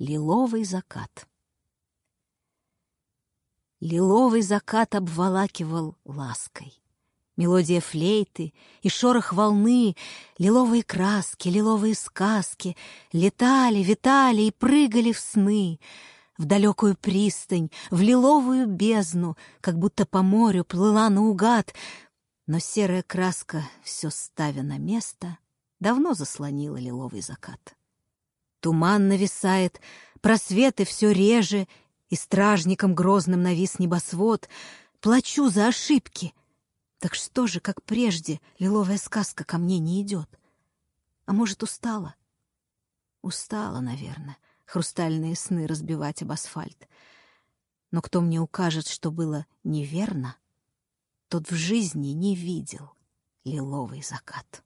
Лиловый закат. Лиловый закат обволакивал лаской. Мелодия флейты и шорох волны, Лиловые краски, лиловые сказки Летали, витали и прыгали в сны, В далекую пристань, в лиловую бездну, Как будто по морю плыла наугад, Но серая краска, все ставя на место, Давно заслонила лиловый закат. Туман нависает, просветы все реже, И стражником грозным навис небосвод. Плачу за ошибки. Так что же, как прежде, лиловая сказка ко мне не идет? А может, устала? Устала, наверное, хрустальные сны разбивать об асфальт. Но кто мне укажет, что было неверно, тот в жизни не видел лиловый закат.